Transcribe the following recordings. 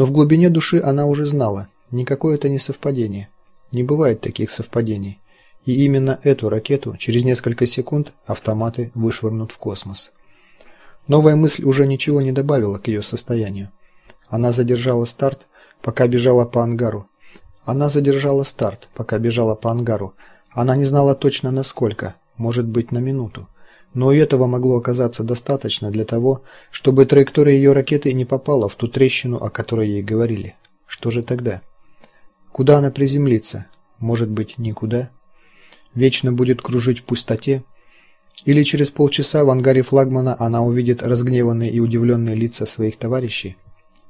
Но в глубине души она уже знала, никакое это не совпадение. Не бывает таких совпадений. И именно эту ракету через несколько секунд автоматы вышвырнут в космос. Новая мысль уже ничего не добавила к ее состоянию. Она задержала старт, пока бежала по ангару. Она задержала старт, пока бежала по ангару. Она не знала точно на сколько, может быть, на минуту. Но и этого могло оказаться достаточно для того, чтобы траектория ее ракеты не попала в ту трещину, о которой ей говорили. Что же тогда? Куда она приземлится? Может быть, никуда? Вечно будет кружить в пустоте? Или через полчаса в ангаре флагмана она увидит разгневанные и удивленные лица своих товарищей?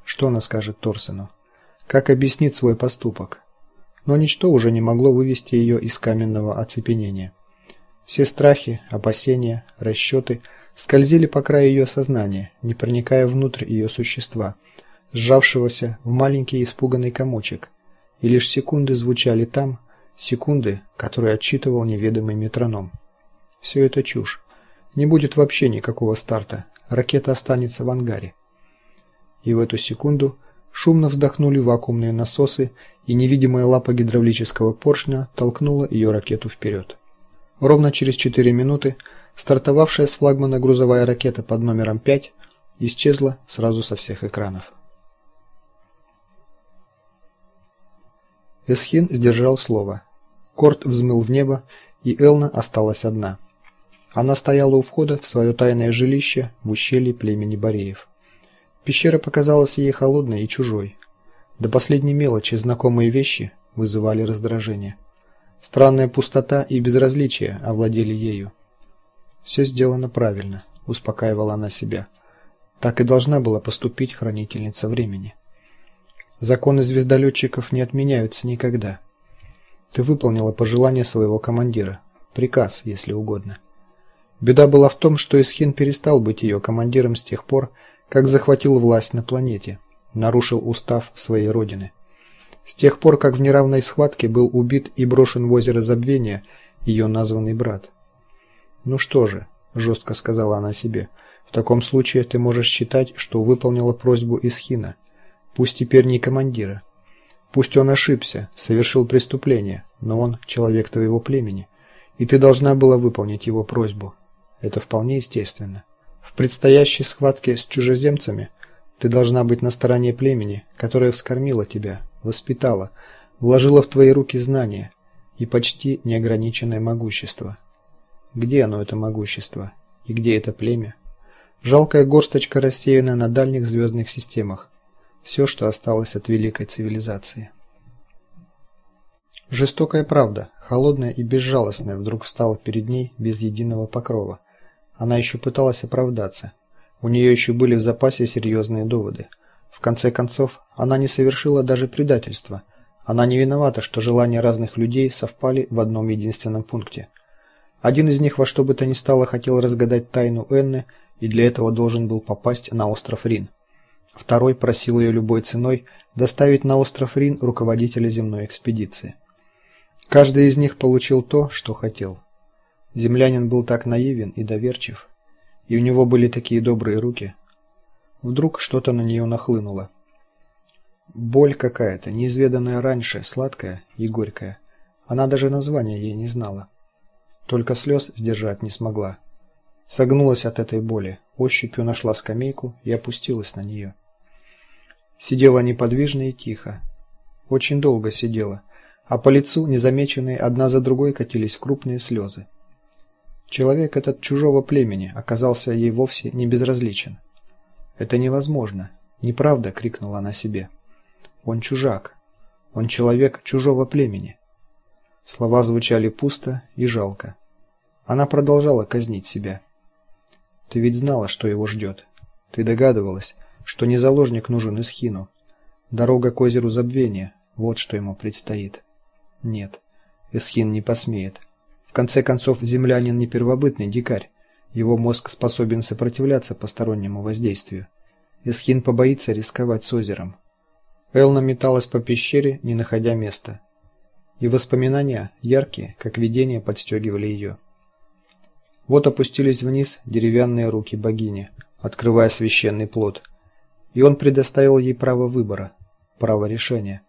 Что она скажет Торсену? Как объяснит свой поступок? Но ничто уже не могло вывести ее из каменного оцепенения. Все страхи, опасения, расчеты скользили по краю ее сознания, не проникая внутрь ее существа, сжавшегося в маленький испуганный комочек. И лишь секунды звучали там, секунды, которые отсчитывал неведомый метроном. Все это чушь. Не будет вообще никакого старта. Ракета останется в ангаре. И в эту секунду шумно вздохнули вакуумные насосы, и невидимая лапа гидравлического поршня толкнула ее ракету вперед. Ровно через 4 минуты стартовавшая с флагмана грузовая ракета под номером 5 исчезла сразу со всех экранов. Эсхин сдержал слово. Корт взмыл в небо, и Элна осталась одна. Она стояла у входа в свое тайное жилище в ущелье племени Бореев. Пещера показалась ей холодной и чужой. До последней мелочи знакомые вещи вызывали раздражение. Странная пустота и безразличие овладели ею. Все сделано правильно, успокаивала она себя. Так и должна была поступить хранительница времени. Законы звездолетчиков не отменяются никогда. Ты выполнила пожелание своего командира, приказ, если угодно. Беда была в том, что Исхин перестал быть ее командиром с тех пор, как захватил власть на планете, нарушил устав своей родины. С тех пор, как в неравной схватке был убит и брошен в озеро Забвения ее названный брат. Ну что же, жестко сказала она себе. В таком случае ты можешь считать, что выполнила просьбу Исхина, пусть теперь не командира. Пусть он ошибся, совершил преступление, но он человек твоего племени, и ты должна была выполнить его просьбу. Это вполне естественно. В предстоящей схватке с чужеземцами ты должна быть на стороне племени, которое вскормило тебя, воспитала, вложила в твои руки знания и почти неограниченное могущество. Где оно это могущество? И где это племя? Жалкая горсточка рассеянная на дальних звездных системах. Все, что осталось от великой цивилизации. Жестокая правда, холодная и безжалостная, вдруг встала перед ней без единого покрова. Она еще пыталась оправдаться. У нее еще были в запасе серьезные доводы. В конце концов, она не совершила даже предательства. Она не виновата, что желания разных людей совпали в одном единственном пункте. Один из них во что бы то ни стало хотел разгадать тайну Энны и для этого должен был попасть на остров Рин. Второй просил ее любой ценой доставить на остров Рин руководителя земной экспедиции. Каждый из них получил то, что хотел. Землянин был так наивен и доверчив, и у него были такие добрые руки. Вдруг что-то на нее нахлынуло. Боль какая-то, неизведанная раньше, сладкая и горькая. Она даже названия ей не знала. Только слез сдержать не смогла. Согнулась от этой боли, ощупью нашла скамейку и опустилась на нее. Сидела неподвижно и тихо. Очень долго сидела, а по лицу, незамеченные одна за другой, катились крупные слезы. Человек этот чужого племени оказался ей вовсе не безразличен. Это невозможно. Неправда, крикнула она себе. Он чужак. Он человек чужого племени. Слова звучали пусто и жалко. Она продолжала казнить себя. Ты ведь знала, что его ждет. Ты догадывалась, что не заложник нужен Исхину. Дорога к озеру Забвения вот что ему предстоит. Нет. Исхин не посмеет. В конце концов, землянин не первобытный дикарь. Его мозг способен сопротивляться постороннему воздействию. Эсхин побоится рисковать с озером. Элна металась по пещере, не находя места. И воспоминания, яркие, как видения, подстегивали ее. Вот опустились вниз деревянные руки богини, открывая священный плод. И он предоставил ей право выбора право решения.